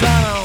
down.